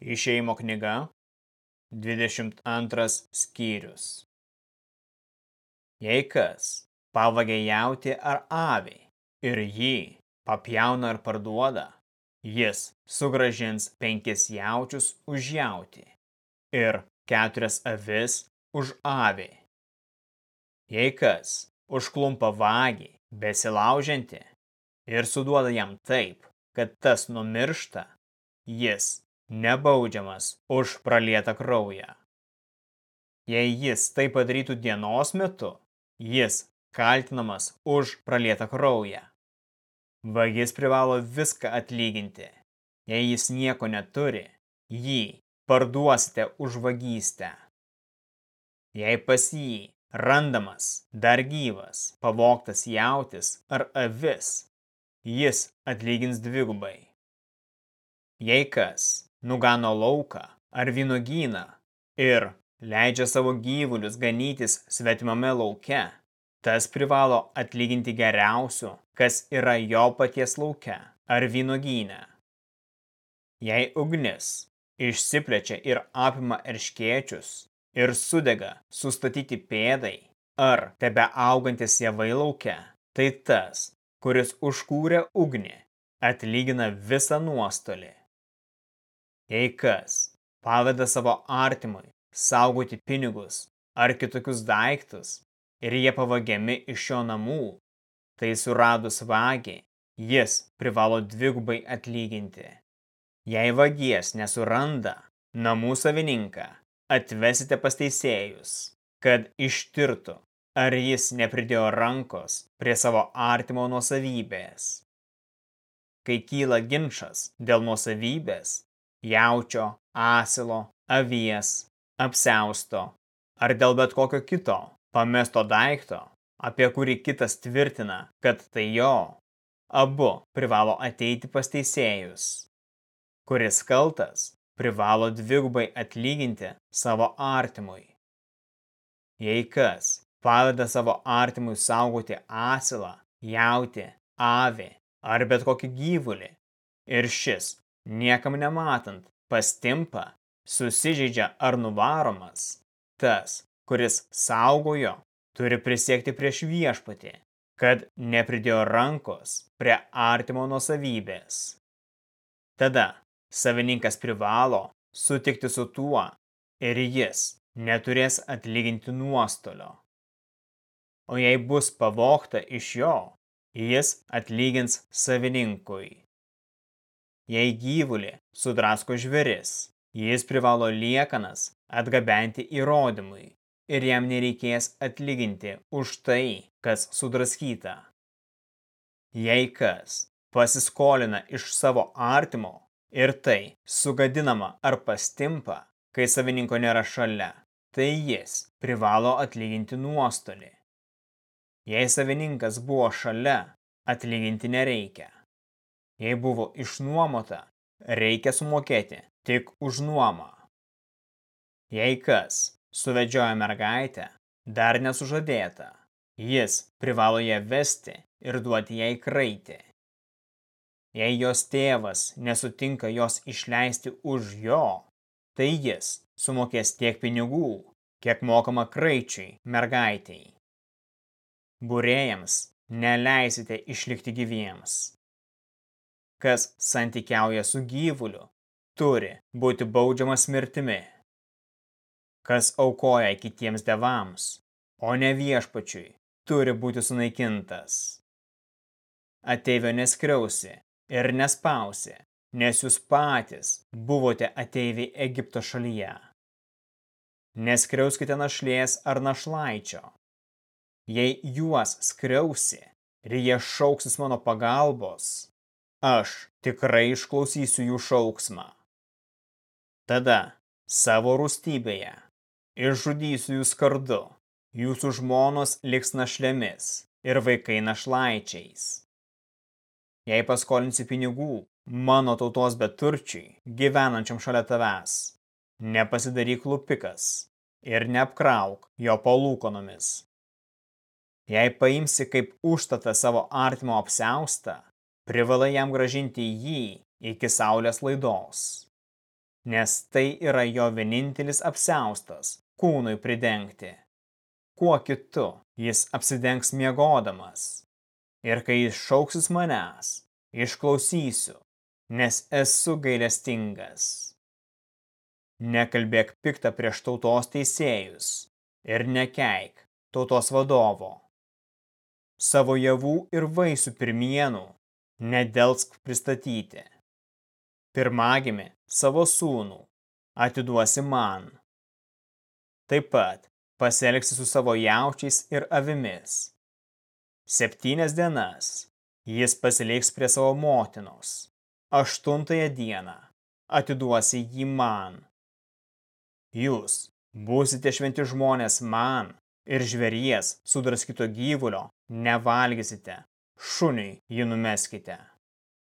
Išeimo knyga, 22 skyrius. Jei kas pavagė jauti ar avį ir jį papjauna ir parduoda, jis sugražins penkis jaučius už jauti ir keturias avis už avį. Jei kas užklumpa vagį besilaužianti ir suduoda jam taip, kad tas numiršta, jis nebaudžiamas už pralietą kraują. Jei jis tai padarytų dienos metu, jis kaltinamas už pralietą kraują. Vagis privalo viską atlyginti. Jei jis nieko neturi, jį parduosite už vagystę. Jei pas jį randamas dar gyvas, pavoktas jautis ar avis, jis atlygins dvigubai. Jei kas nugano lauką ar vynogyną ir leidžia savo gyvulius ganytis svetimame lauke, tas privalo atlyginti geriausiu, kas yra jo paties lauke ar vynogyne. Jei ugnis išsiplečia ir apima erškėčius ir sudega sustatyti pėdai ar tebe augantis javai lauke, tai tas, kuris užkūrė ugnį, atlygina visą nuostolį. Jei kas paveda savo artimui saugoti pinigus ar kitokius daiktus ir jie pavagiami iš šio namų, tai suradus vagį, jis privalo dvigubai atlyginti. Jei vagies nesuranda, namų savininką atvesite pas teisėjus, kad ištirtų, ar jis nepridėjo rankos prie savo artimo nuosavybės. Kai kyla ginčas dėl nuosavybės, jaučio, asilo, avies, apsiausto ar dėl bet kokio kito pamesto daikto, apie kurį kitas tvirtina, kad tai jo, abu privalo ateiti pas teisėjus. Kuris kaltas privalo dvigubai atlyginti savo artimui. Jei kas paveda savo artimui saugoti asilą, jauti, avį ar bet kokį gyvulį ir šis niekam nematant, pastimpa, susižeidžia ar nuvaromas, tas, kuris saugojo, turi prisiekti prieš viešpatį, kad nepridėjo rankos prie artimo nuosavybės. Tada savininkas privalo sutikti su tuo ir jis neturės atlyginti nuostolio. O jei bus pavokta iš jo, jis atlygins savininkui. Jei gyvulį sudrasko žveris, jis privalo liekanas atgabenti įrodymui ir jam nereikės atlyginti už tai, kas sudraskyta. Jei kas pasiskolina iš savo artimo ir tai sugadinama ar pastimpa, kai savininko nėra šalia, tai jis privalo atlyginti nuostolį. Jei savininkas buvo šalia, atlyginti nereikia. Jei buvo išnuomota, reikia sumokėti tik už nuomą. Jei kas suvedžioja mergaitę, dar nesužadėta, jis privalo ją vesti ir duoti jai kraitį. Jei jos tėvas nesutinka jos išleisti už jo, tai jis sumokės tiek pinigų, kiek mokama kraičiai mergaitei. Būrėjams neleisite išlikti gyviems kas santykiauja su gyvuliu, turi būti baudžiamas mirtimi. Kas aukoja kitiems devams, o ne viešpačiui, turi būti sunaikintas. Ateivio neskriausi ir nespausi, nes jūs patys buvote ateiviai Egipto šalyje. Neskriauskite našlės ar našlaičio. Jei juos skriausi ir jie šauksis mano pagalbos, aš tikrai išklausysiu jų šauksmą. Tada savo rūstybėje išžudysiu jūs kardu, jūsų žmonos liks našlėmis ir vaikai našlaičiais. Jei paskolinsi pinigų mano tautos beturčiai, gyvenančiam šalia tavęs, nepasidaryk lupikas ir neapkrauk jo palūkonomis. Jei paimsi kaip užtatą savo artimo apseustą, privalai jam gražinti jį iki saulės laidos. nes tai yra jo vienintelis apsiaustas kūnui pridengti. Kuo kitu jis apsidengs miegodamas. Ir kai jis šauksis manęs, išklausysiu, nes esu gailestingas. Nekalbėk piktą prieš tautos teisėjus ir nekeik tautos vadovo. Savo javų ir vaisių pirmienų nedelsk pristatyti. Pirmagimi savo sūnų atiduosi man. Taip pat pasielgsi su savo jaučiais ir avimis. Septynias dienas jis pasiliks prie savo motinos. Aštuntąją dieną atiduosi jį man. Jūs būsite šventi žmonės man ir žvėries sudraskyto gyvulio nevalgysite, šuniui jį numeskite.